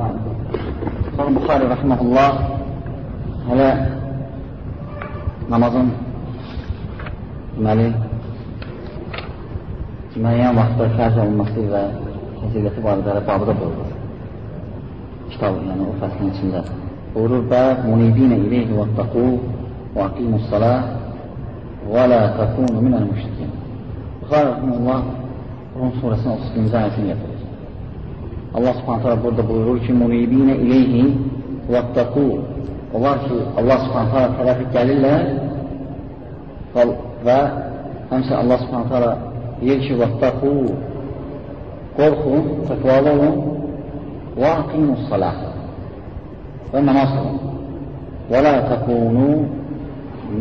Sonra Buxari rəhməhullah hələ namazın deməli müəyyən vaxtda fərz olunması və fəziləti barədə babıda buyurur. Kitab, yəni o fəslin içində. Buyurur, bəb munibinə ileyhi və taqu və aqimus salah və la takunu minəl müşrikin. Buxari rəhməhullah Rum surəsinin 31-ci ayətini gətirir. Allah subhanətə burada buyurur ki, munibinə ileyhi və taqu Onlar ki, Allah subhanətə tərəfi gəlirlər və həmsə Allah subhanətə deyir ki, vəttəqu qorxun, təqvalı olun və aqimus salah və namaz olun və la təqunu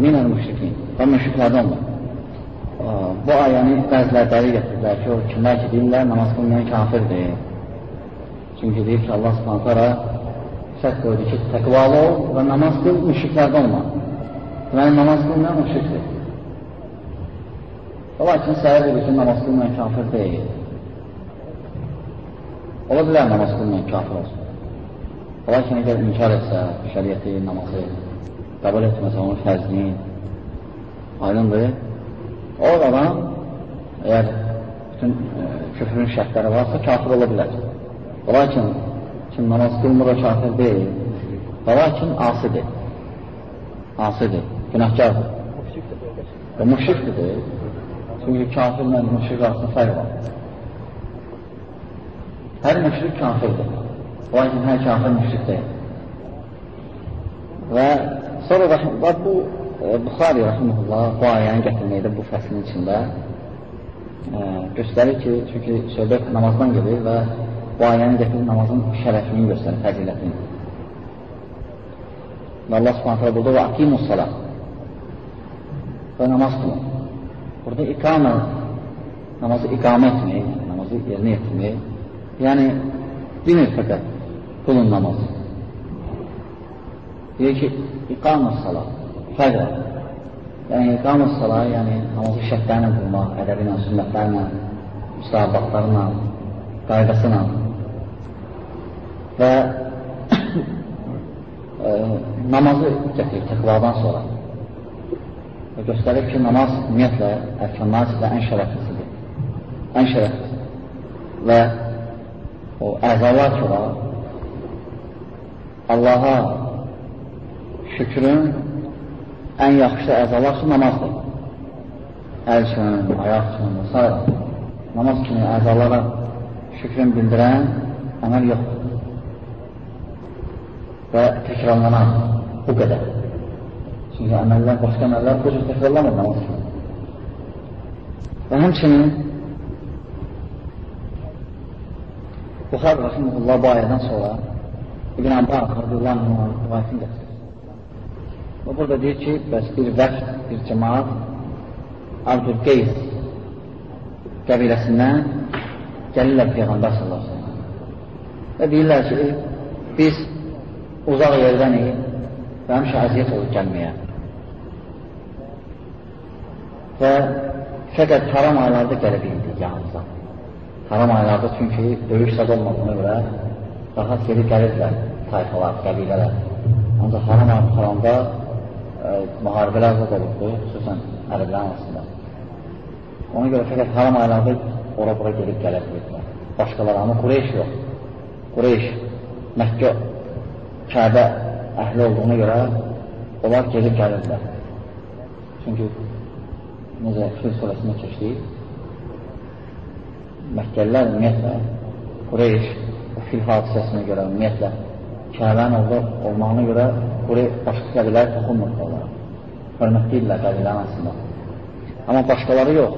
minəl müşrikin. Və müşriklərdən olun. Bu ayəni bəzilər dəri gətirirlər ki, o kimlər ki, deyirlər, namaz qılmayan kafirdir. Çünki deyir ki, Allah subhanətə şərt qoydu ki, təqvalı ol və namaz qıl, müşriklərdən olma. Deməli, namaz qılmayan müşrikdir. Lakin səhər budur ki, namaz qılmayan kafir deyil. Ola bilər namaz qılmayan kafir olsun. Lakin əgər inkar etsə, şəriyyəti, namazı qəbul etməsə onun fərzini, aydındır. O adam, əgər bütün e, küfrün şərtləri varsa, kafir ola bilər. Lakin kim namaz qılmır o kafir deyil. Lakin asidir. Asidir, günahkardır. Və müşrikdir deyil. Çünki kafirlə müşrik arasında fərq var. Hər müşrik kafirdir. Lakin hər kafir müşrik deyil. Və sonra rəhməllah bu e, Buxari rəhməllah bu ayəni gətirməkdə bu fəslin içində e, göstərir ki, çünki söhbət namazdan gedir və bu ayəni gətirir namazın şərəfini göstərir, fəzilətini. Və Allah subhanətlə burada və aqimus salat və namaz qılın. Burada iqamə, namazı iqamə etmək, namazı yerinə yetirmək, yəni demir fəqət qulun namazı. Deyir ki, iqamə sala, fərq var. Yəni, iqamə sala, yəni namazı şərtlərlə qılmaq, ədəbi ilə, sünnətlərlə, müstahabatlarla, qaydası ilə və e, namazı gətirir təqvadan sonra və göstərir ki, namaz ümumiyyətlə ərkanlar sizə ən şərəflisidir. Ən şərəflisidir. Və o əzalar ki var, Allaha şükrün ən yaxşı əzalar ki, namazdır. Əl üçün, ayaq üçün və s. Namaz kimi əzalara şükrün bildirən əməl yoxdur. Və təkrarlanan bu qədər. Çünki əməllər, başqa əməllər bu cür təkrarlamır namaz. Və həmçinin Buxar Rəximullah bu ayədən sonra İbn Abbas radiyallahu anh rivayətini gətirir. Və burada deyir ki, bəs bir vəqt, bir cəmaat Abdül Qeys qəbiləsindən gəlirlər Peyğəmbər sallallahu aleyhi. Və deyirlər ki, biz uzaq yerdənik və həmişə əziyyət olub gəlməyə. və fəqət haram aylarda gələ bildik yanımıza. Haram aylarda çünki döyüş sad olmadığına görə rahat geri gəlirlər tayfalar, qəbilələr. Ancaq haram ayı xaranda e, müharibələr zad olubdur, xüsusən ərəblərin arasında. Ona görə fəqət haram aylarda ora-bura gedib gələ bilirdilər. Başqaları, amma Qureyş yox. Qureyş, Məkkə, Kəbə əhli olduğuna görə onlar gedib gəlirdilər. Çünki necə Fil surəsində keçdik, Məkkəllər ümumiyyətlə, Qureyş o fil hadisəsinə görə ümumiyyətlə Kəbənin oldu, olmağına görə Qureyş başqa qəbiləri toxunmurdu onlara. Hörmətliyirlər qəbilərin arasında. Amma başqaları yox.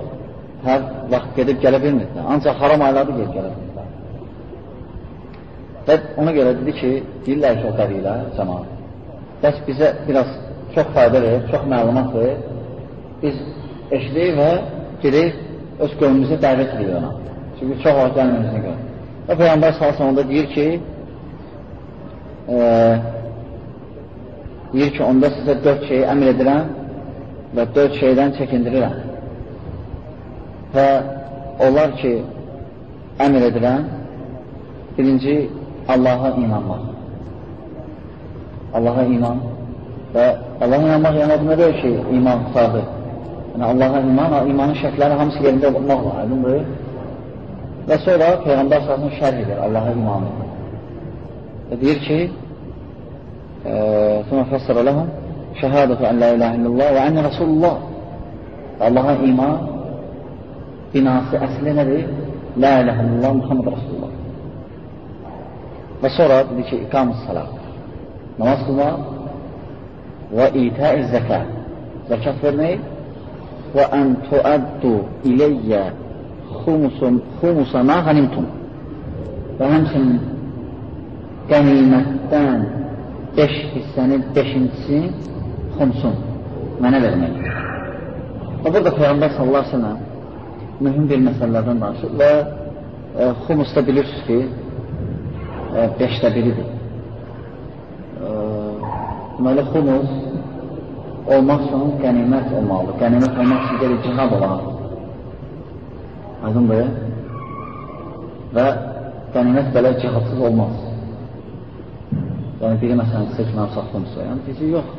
Hər vaxt gedib gələ bilmirdilər. Ancaq haram aylarda gedib gələ bilmirdilər. Və ona görə dedi ki, deyirlər o qəbilə, cəmaat, bəs bizə biraz çox fayda verir, çox məlumat verir, biz eşidir və gedir öz qövmümüzə dəvət edir ona. Çünki çox vaxt gəlməyimizə görə. Və Peyyambər salsın onda deyir ki, e, deyir ki, onda sizə dörd şeyi əmr edirəm və dörd şeydən çəkindirirəm. Və onlar ki, əmr edirəm, birinci Allaha inanmaq. Allaha iman və Allaha inanmaq yəni o deyil ki, iman qutardır. Yəni Allaha iman, imanın şərtləri hamısı yerində olmaqla, aydındır. Və sonra Peyğəmbər əsasını şərh edir Allaha imanı. Və deyir ki, ثم فسر لهم شهادة أن لا إله إلا الله وأن رسول الله Allaha iman binası əsli nədir? La ilahe illallah Muhammed Rasulullah. Və sonra dedi ki, iqam-ı salat. Namaz qılmaq və itə-i zəkə. Zəkat vermək və ən tuəddu iləyyə xumusa mə qənimtum. Və həmçinin qənimətdən beş hissənin beşincisi xumsun, mənə vermək. Və burada Peyğəmbər sallallahu aleyhi ve sellem mühüm bir məsələlərdən danışır və e, xumusda bilirsiniz ki, e, beşdə biridir. Deməli, xumus olmaq üçün qənimət olmalıdır. Qənimət olmaq üçün gəlir cihad olan. Aydındır. Və qənimət belə cihadsız olmaz. Yəni, biri məsələn, sizə ki, mən saxlamışsa, yəni, deyəcək, yox.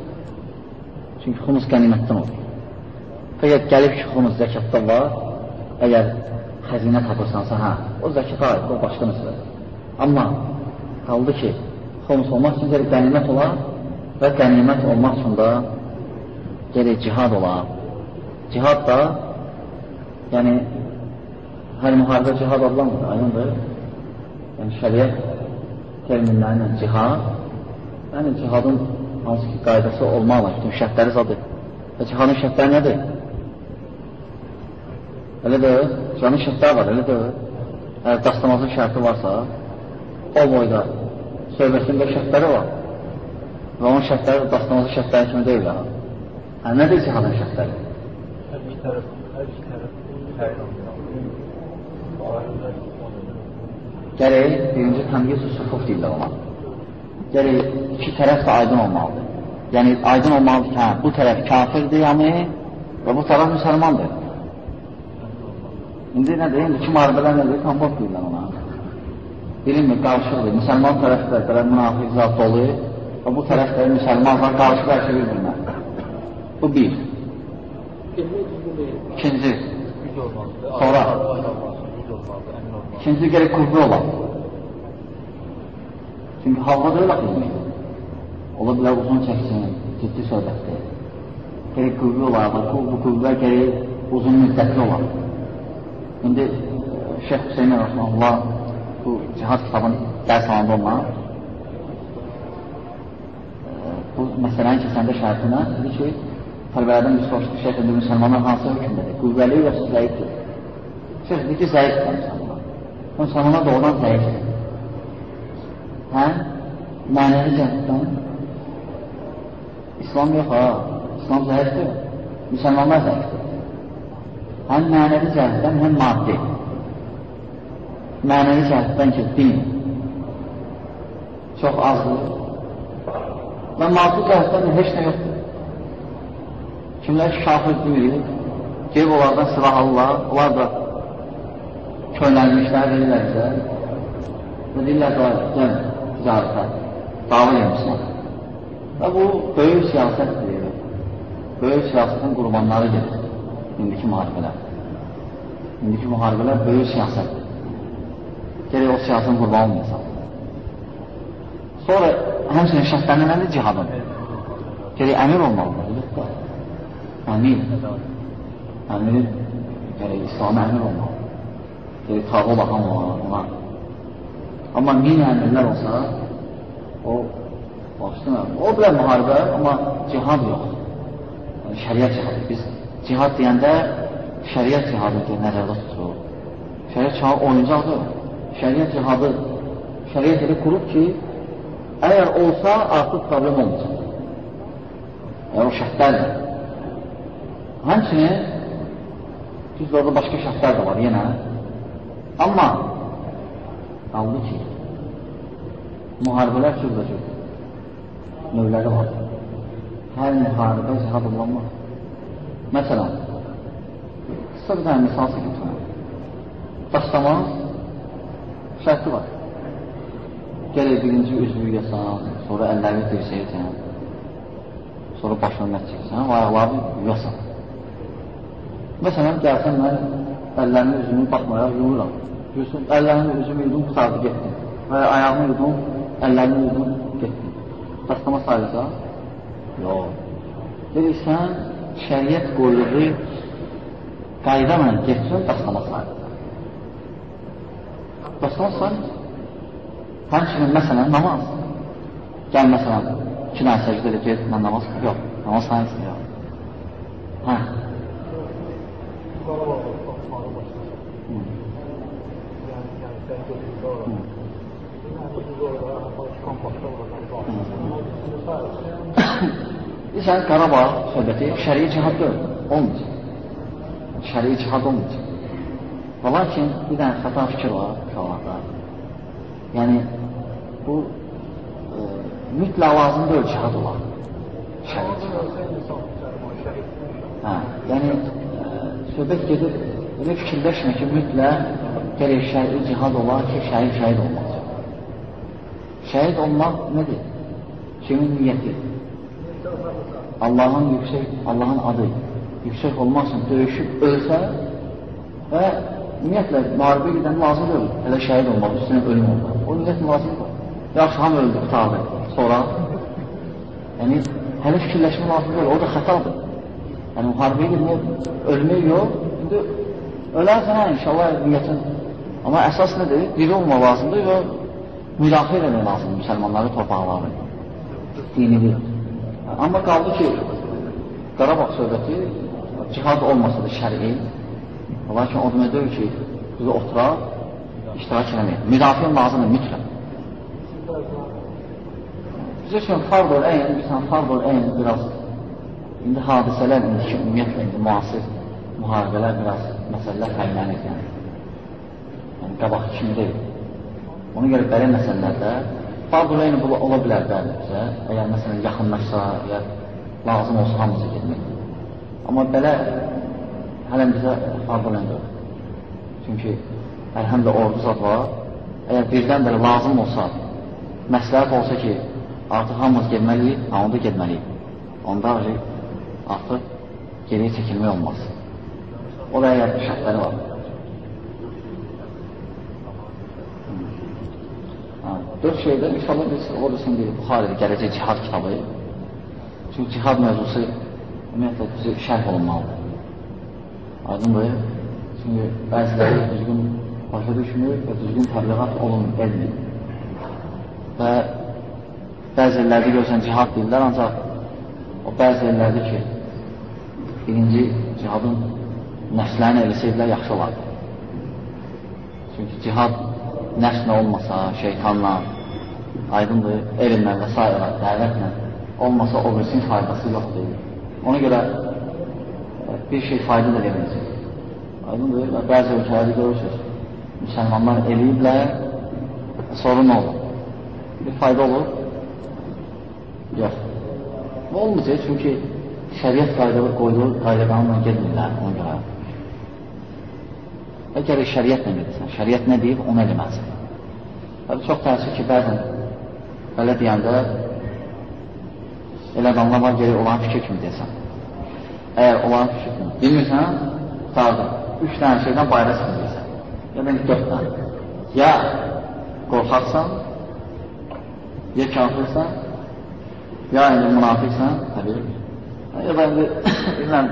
Çünki xumus qənimətdən olur. Əgər gəlib ki, xumus zəkatda var, əgər xəzinə tapırsansa, hə, o zəkata aid, o başqa məsələdir. Amma qaldı ki, xomus olmaq üçün gəlir qənimət olar və qənimət olmaq üçün da gəlir cihad olar. Cihad da, yəni, hər müharibə cihad adlanmır, aydındır. Yəni, şəriət terminlərlə cihad, yəni cihadın hansı ki, qaydası olmaqla, bütün şərtləri zadır. Və cihadın şərtləri nədir? Elə deyil, canın şərtlər var, elə deyil. Əgər dastamazın şərti varsa, o boyda söhbətində şərtləri var. Və onun şərtləri dastamazın şərtləri kimi deyil. Ha. Hə, nədir cihadın şərtləri? Hər bir tərəf, hər iki tərəf Gərək, birinci təmyiz sufuf deyirlər ona. Gərək, iki tərəf də aydın olmalıdır. Yəni, aydın olmalıdır ki, hə, bu tərəf kafirdir, yəni, və bu tərəf müsəlmandır. İndi nədir? İndiki müharibələr nədir? Kompot deyirlər ona. Bilinmir, qarşıqdır. Müsəlman tərəfdə belə münafiq zat dolu və bu tərəfdə müsəlmanlar qarşı qarşı bir-birinə. Bu bir. İkinci. Sonra. İkinci gerek qüvvə olan. Çünki halva da elə qılmır. Ola bilər uzun çəksin, ciddi söhbətdir. Gerek qüvvə olar, bu qüvvə gerek uzun müddətli olar. İndi Şeyh Hüseynin Rəhməlullah bu cihad kitabın dərs alanda ondan bu məsələni keçəndə şərtinə dedi ki, tələbələrdən bir soruşdu, şeyh indi müsəlmanlar hansı hökümdədir? Qüvvəli yoxsa zəifdir? Şeyh dedi ki, zəifdir müsəlmanlar. Müsəlmanlar doğrudan zəifdir. Hə? Mənəvi cəhətdən İslam yox ha, İslam zəifdir. Müsəlmanlar zəifdir. Həm mənəvi cəhətdən, həm maddi. Mənəvi cəhətdən ki, din çox azdır. Və maddi cəhətdən heç nə yoxdur. Kimlər ki, kafir deyil, gelib onlardan silah alırlar, onlar da köynəlmişlər, verirlər bizə. Və deyirlər, gəl, ticarətə, dava yemişlər. Və bu, böyük siyasətdir. Böyük siyasətin qurbanları gedir indiki müharibələr. İndiki müharibələr böyük siyasətdir. Gerək o siyasətin qurban olmasın. Sonra həmçinin şərtlərindən nədir cihadın? Gerək əmir olmalıdır. Əmir. Əmir gerək İslamı əmir olmalıdır. Gerək tağı baxan ona. Amma min əmirlər olsa, o başlayın. O bilər müharibə, amma cihad yox. Yəni, şəriət cihadı. Biz cihad deyəndə şəriət cihadı nəzərdə tutulur. Şəriət cihadı oyuncaqdır. Şəriət cihadı şəriət elə qurub ki, əgər olsa, artıq problem olmayacaq. Yəni, o şərtlərdir. Həmçinin, düz orada başqa şərtlər də var yenə. Amma, qaldı ki, müharibələr cürbəcür növləri var. Hər müharibə cihad olunmaz. Məsələn, qısa bir dənə misal çəkin. Daşlamaq şərti var. gələk birinci üzvü yasan, sonra əllərini dirsəyəcən, sonra başına mət çəksən, ayaqlarını yuyasan. Məsələn, gəlsən, mən əllərimi üzümü baxmayaq, yuyuram. Yuyursun, əllərimi üzümü yudum, qutardı, getdim. Və ayağımı yudum, əllərimi yudum, getdim. Dastama sayılsa? Yox. Deyirsən, şəriət qoyduğu qayda ilə getsin, dastama sayılsa. Sayılsa. Həmçinin, məsələn, namaz. Gəl, məsələn, iki dənə səcdə get, mən namaz yox, namaz sayınsın, yox. Hə. Bilirsən, Qarabağ söhbəti şəriyi cihad deyil, olmayacaq. Şəriyi cihad olmayacaq. Və lakin bir dənə xəta fikir var uşaqlarda. Yəni, bu e, mütləq lazım deyil cihad olar. Şəhid. Hə, yəni e, söhbət gedir, elə fikirləşmə ki, mütləq gərək şəri cihad olar ki, şəhid şəhid olmaz. Şəhid olmaq nədir? Kimin niyyəti? Allahın yüksək, Allahın adı yüksək olmaq üçün döyüşüb ölsə və ümumiyyətlə müharibə gedən lazım deyil, hələ şəhid olmaq, üstünə ölüm olmaq. O niyyət lazımdır. Yaxşı, hamı öldü, qutardı. Sonra, yəni, hələ fikirləşmə lazım deyil, o da xətadır. Yəni, müharibəyə girmək, ölmək yox, indi ölərsən, hə, inşallah niyyətin. Amma əsas nədir? Diri olmaq lazımdır və müdafiə eləmək lazımdır müsəlmanları, torpaqları, dinini. Amma qaldı ki, Qarabağ söhbəti cihad olmasa da şəri, lakin o demək deyil ki, bizi oturaq, iştirak eləmək. Müdafiə lazımdır mütləq. Bizə üçün fardol əyn, bilsən, fardol əyn biraz indi hadisələr, indiki ümumiyyətlə, indi müasir müharibələr biraz məsələlər həllənir, yəni. Yəni, qabaq kimi deyil. Ona görə belə məsələlərdə fardol əyn ola bilər bəli bizə, əgər məsələn yaxınlaşsa, əgər lazım olsa hamısı getmək. Amma belə hələn bizə fardol əyn deyil. Çünki əlhəmdə ordu zat var, əgər birdən belə lazım olsa, məsləhət olsa ki, artıq hamımız getməliyik, ha, onda getməliyik. Onda artıq geriyə çəkilmək olmaz. O da əgər şərtləri var. Ha, dörd şeydə inşallah biz oradasın bir Buxarədə gələcək cihad kitabı. Çünki cihad mövzusu ümumiyyətlə bizi şərh olunmalıdır. Aydındır. Çünki bəziləri düzgün başa düşmür və düzgün təbliğat olunmur, edmir. Və Bəzi yerlərdə görsən cihad deyirlər, ancaq o bəzi yerlərdə ki, birinci cihadın nəfslərini eləsəydilər, yaxşı olardı. Çünki cihad nəfslə olmasa, şeytanla, aydındır, elmlə və s. dəvətlə olmasa o birisinin faydası yoxdur. Ona görə bir şey fayda da verməyəcək. Aydındır, və bəzi ölkələri görürsünüz, müsəlmanlar eləyiblər, sonra nə olur? Bir fayda olur, Yox. Olmayacaq, çünki şəriət qaydalı qoyduğu qaydalarla gedmirlər ona görə. Əgər şəriətlə gedirsən, şəriət nə deyib, onu eləməlisən. Hələ çox təəssüf ki, bəzən belə deyəndə elə adamlar var, gerək olan fikir kimi deyəsən. Əgər olan fikir kimi bilmirsən, qutardın. Üç dənə şeydən bayra deyəsən. Ya da dörd dənə. Ya qorxaqsan, ya kafirsən, Ya indi münafiqsən, təbii. Ya da indi, bilməm,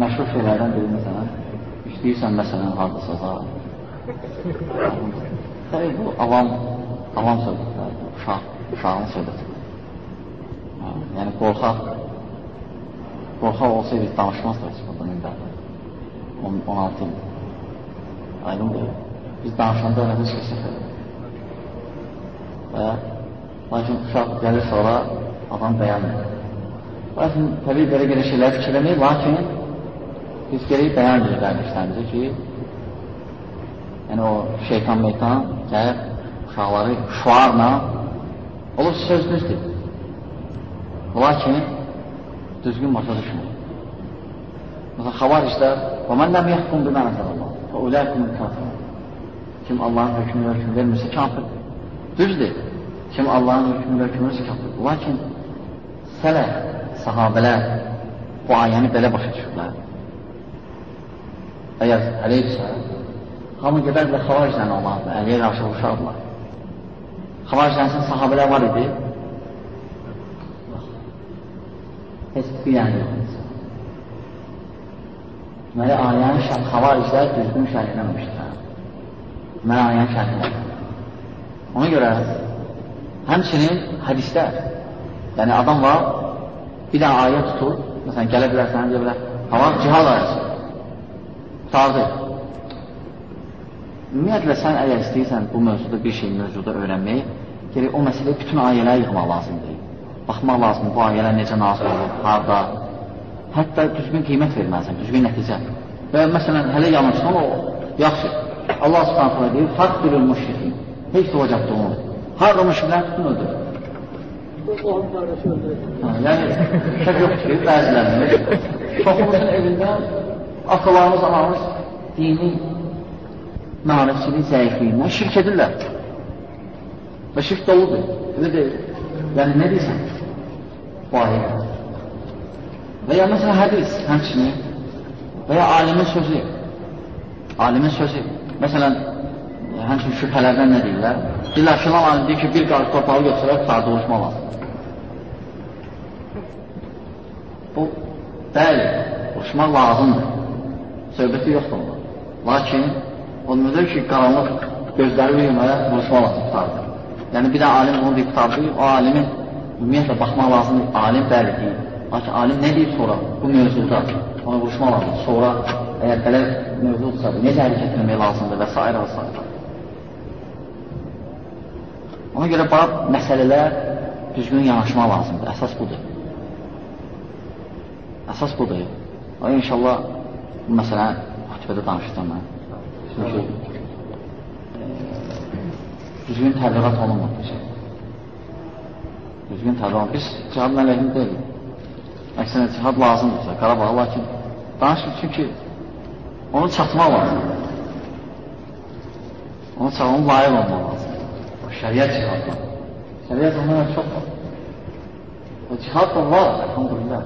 məşhur şeylərdən biri məsələn, işləyirsən məsələn, hardasa da. Təbii, bu avam, avam söhbətlərdir, uşaq, uşağın söhbətidir. Yəni, qorxaq, qorxaq olsaydı danışmazdı heç bundan indi. 16 il. Aydındır. Biz danışanda nədir ki, və Lakin uşaq gəlir sonra adam bəyənmir. Lakin təbii belə belə şeylər fikirləmir, lakin biz gerək bəyan qardaşlarımızı ki, yəni o şeytan meytan gəlib uşaqları şuarla olur söz düzdür. Lakin düzgün başa düşmür. Məsələn, xavariclər və ləm yəhkum bimə nəzər Allah və uləykum kafirun. Kim Allahın hökmünə hökm vermirsə kafir. Düzdür. Kim Allahın hökmünə hökm vermirsə kafir. Lakin sələf, sahabələr bu ayəni belə başa düşürlər. Əgər etsə, hamı gedərlə xavariclə olardı, əliyə qarşı vuruşardılar. Xavariclərin sahabələr var idi. Heç bir yəni yox. Deməli, ayənin şərh, xavariclər düzgün şərh eləməmişdir. Deməli, ayənin şərh eləmişdir. Ona görə, həmçinin hədislər, yəni adam var, bir də ayə tutur, məsələn, gələ bilər, sənə deyə bilər, hava cihad ayəsi, tutardı. Ümumiyyətlə, sən əgər istəyirsən bu mövzuda bir şey mövzuda öyrənməyi, gerək o məsələyə bütün ayələri yığmaq lazımdır. Baxmaq lazımdır, bu ayələr necə nazil olur, harada, hətta düzgün qiymət verməlisən, düzgün nəticə. Və məsələn, hələ yanılsan o, yaxşı. Allah subhanətlə deyir, fəqdirül müşrikin. Heç olacaqdır onu. Harada müşriklər tutun öldür. Yəni, şək yoxdur ki, bəzilərində. Çoxumuzun evində atalarımız, anamız dini marifçiliyi zəifliyindən şirk edirlər. Və şirk doludur. Elə deyil. Yəni, nə deyirsən? Ayəyə. Və ya məsələn hədis həmçinin və ya alimin sözü. Alimin sözü. Məsələn, həmçinin şübhələrdən nə deyirlər? Deyirlər, filan alim deyir ki, bir qarış torpağı götürərək tutardı oluşma lazım. Bu, bəli, oluşmaq lazımdır. Söhbəti yoxdur onda. Lakin, o müdür ki, qaranlıq gözləri yumaya vuruşma lazım tutardı. Yəni, bir də alim bunu deyib tutardı, o alimin ümumiyyətlə baxmaq lazımdır. Alim bəli deyil. Lakin alim nə deyir sonra bu mövzuda? Ona vuruşma lazım. Sonra əgər belə mövzudursa, necə hərəkət etmək lazımdır və s. və s. Ona görə bab məsələlər düzgün yanaşma lazımdır. Əsas budur. Əsas budur. O, inşallah bu məsələ xütbədə danışacağım mən. Çünki e, düzgün təbliğat olunmadı. Düzgün təbliğat. Biz cihad mələyini deyilik. Əksinə cihad lazımdırsa, Qarabağa, lakin danışır çünki onu çatmaq lazımdır. Onu çatmaq layiq olmaq lazımdır. O şəriət cihadla. Şəriət onlara çox var. O cihad da var, elhamdülillah.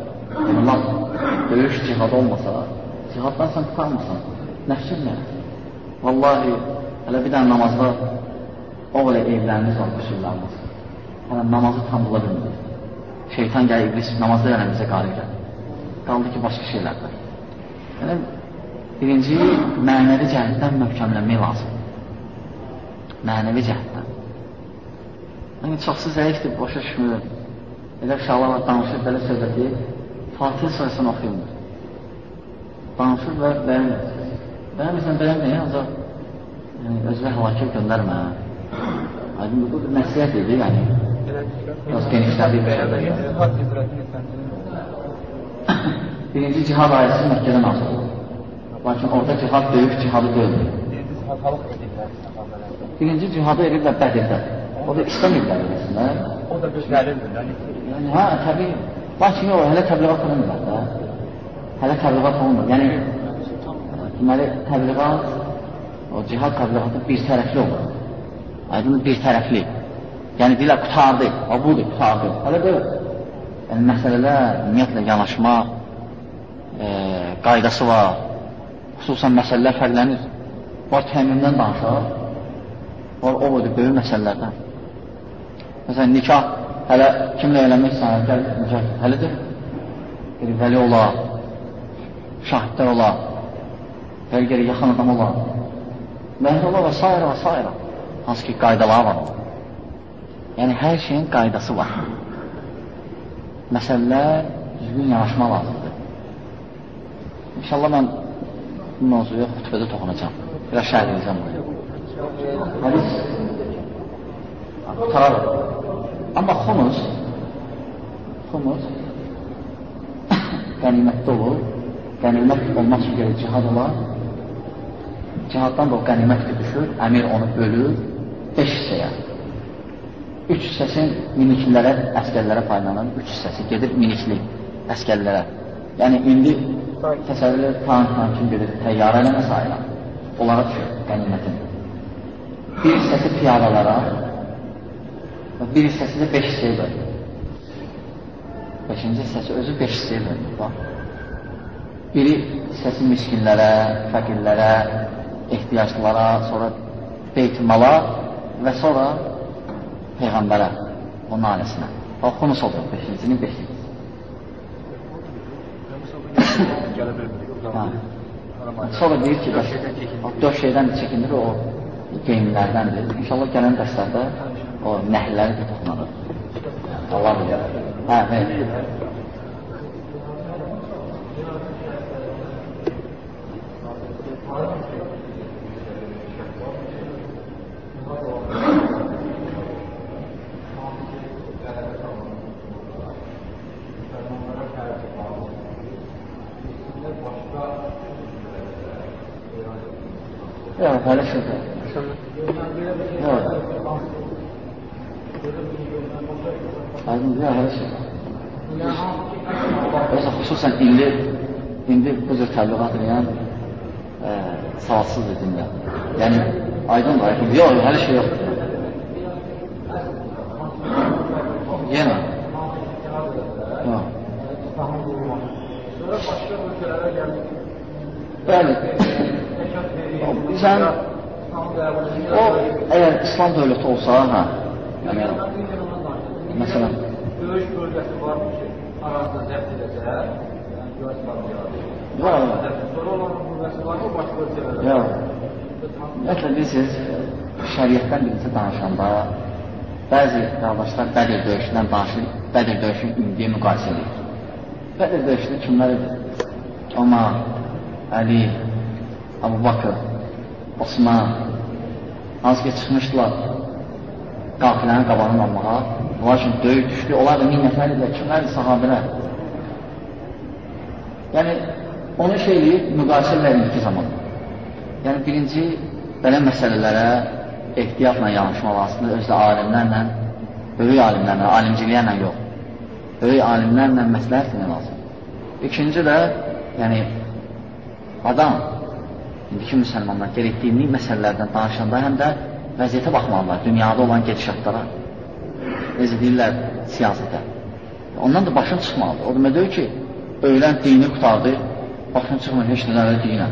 Allah döyüş cihad olmasa, cihaddan sən tutarmasan, nəfsinlə. Vallahi, hələ bir dənə namazda o belə evləriniz var, qüsurlarınız. Hələ namazı tam bula bilmir şeytan gəlir, iblis namazda yəni bizə qalib gəlir. Qaldı ki, başqa şeylərdir. Yəni, birinci, mənəvi cəhətdən möhkəmlənmək lazım. Mənəvi cəhətdən. Yəni, çoxsu zəifdir, başa düşmür. Elə uşaqlarla danışır, belə söhbəti, Fatih sayısını oxuyulmur. Danışır və bəyənmir. Bəyənmirsən, bəyənmir, ancaq yəni, özünə həlakət göndərmə. Aydın, bu nəsiyyət idi, yəni. Genişlədik bir Birinci cihad ayəsi Məkkədə nazil oldu. Lakin orada cihad böyük cihadı deyildi. Birinci cihadı edirlər Bədirdə. O da İslam illəri arasında. O da gözlərindir. Yəni, hə, təbii. Lakin o, hələ təbliğat olunmur da. Hələ təbliğat olunmur. Yəni, deməli, təbliğat, o cihad təbliğatı bir tərəfli olur. Aydın bir tərəfli. Yəni deyirlər, qutardı, o budur, qutardı. Hələ deyil. Yəni, məsələlər, ümumiyyətlə, yanaşma e, qaydası var. Xüsusən məsələlər fərqlənir. Var, təmimdən danışar. Var, o budur, böyük məsələlərdən. Məsələn, nikah, hələ kimlə eləmək istəyən, gəl, həlidir. Bir vəli ola, şahidlər ola, gəl-gəl yaxın adam ola, məhz ola və s. və s. Hansı ki, qaydalar var ola. Yəni, hər şeyin qaydası var. Məsələlər düzgün yanaşma lazımdır. İnşallah mən bu mövzuya xütbədə toxunacam. Biraz şəhər edəcəm bunu. Hədis qutararım. Amma xumus xumus qənimətdə olur. Qənimət olmaq üçün gəlir cihad olar. Cihaddan da o qənimət düşür. Əmir onu bölür. Beş hissəyə üç hissəsi miniklilərə, əskərlərə paylanan, üç hissəsi gedir minikli əskərlərə. Yəni, indi təsəvvürlər tank tankim gedir təyyarə ilə məsailə. Onlara düşür qənimətin. bir hissəsi piyadalara və bir hissəsi də beş hissəyə bölünür. Beşinci hissəsi özü beş hissəyə bölünür. Bax. Biri hissəsi miskinlərə, fəqirlərə, ehtiyaclılara, sonra beytmala və sonra Peyğəmbərə, onun ailəsinə. Bax, xumus olur, beşincinin beşinci. Hə. Sonra deyir ki, bəs, dörd şeydən çəkindir, o geyimlərdəndir. İnşallah gələn dərslərdə o nəhilləri də toxunarıq. Allah bilir. Hə, hə. Yox, hələ şeydir. Yox. Aydın, yox, hələ şeydir. Oysa xüsusən indi, indi bu cür təbliğat edən e, savadsızdır dində. Yəni, aydın var, yox, hələ şey yoxdur. Yenə. Yox. Bəli. Sən o əgər İslam dövləti olsa, hə, yəni, məsələn, döyüş bölgəsi varmı ki, arazda zəbt edəcək, yəni görüş var mı? Yox. Sonra olan bölgəsi varmı başqa ölkələrdə? Yox. Ümumiyyətlə, bilirsiniz, şəriyyətdən birinci danışanda bəzi qardaşlar Bədir döyüşündən danışır, Bədir döyüşünü indiyə müqayisə edir. Bədir döyüşündə kimlər idi? Omar, Əli, Abu Bakır, Osman, hansı ki çıxmışdılar qafilənin qabağını almağa, onlar üçün döyük düşdü, onlar da min nəfər idilər, kimlərdir sahabələr? Yəni, onu şey eləyib, müqayisə edilər indiki zaman. Yəni, birinci, belə məsələlərə ehtiyatla yanaşmaq lazımdır, özdə alimlərlə, böyük alimlərlə, alimciliyə yox, böyük alimlərlə məsləhət etmək lazım. İkinci də, yəni, adam, indiki müsəlmanlar gerək dini məsələlərdən danışanda həm də vəziyyətə baxmalılar, dünyada olan gedişatlara, necə deyirlər, siyasətə. Ondan da başın çıxmalıdır. O demək deyir ki, öylən dini qutardı, başın çıxmır, heç nələrlə dinə.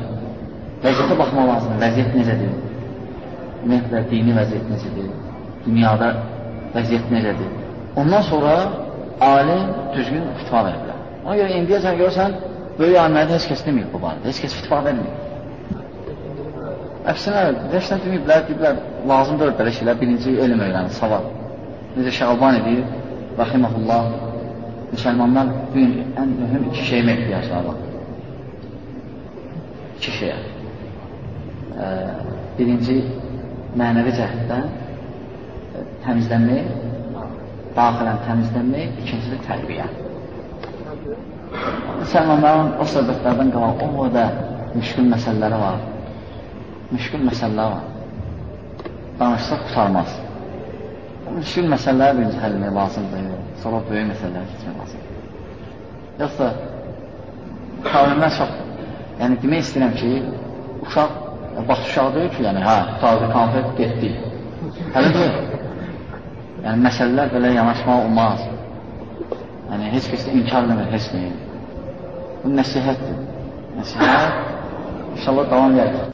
Vəziyyətə baxmaq lazımdır, vəziyyət necədir? Ümumiyyətlə, dini vəziyyət necədir? Dünyada vəziyyət necədir? Ondan sonra alim düzgün fitva verir bilər. Ona görə indiyəcən görsən, böyük alimlərdə heç kəs deməyib bu barədə, heç kəs fitva verməyib. Əksinə, heç nə deməyiblər, deyiblər, lazımdır belə şeylər, birinci elm öyrənir, savad. Necə Şalban edir, rəhiməhullah, müsəlmanlar bu gün ən mühüm iki şeymə ehtiyaclar var. İki şeyə. Ee, birinci, mənəvi cəhətdən e, təmizlənmək, daxilən təmizlənmək, ikinci də tərbiyə. Müsəlmanların o söhbətlərdən qalan o boyda müşkül məsələləri var. Müşkül məsələlər var. Danışsaq qutarmaz. Müşkül məsələləri birinci həll etmək lazımdır. Sonra böyük məsələləri keçmək lazımdır. Yoxsa problemlər çoxdur. Yəni demək istəyirəm ki, uşaq bax uşaq deyil ki, yəni hə, qutardı, konfet getdi. Hələ deyil. Yəni məsələlər belə yanaşmaq olmaz. Yəni heç kəs inkar eləmir, heç nəyin. Bu nəsihətdir. Nəsihət inşallah davam edəcək.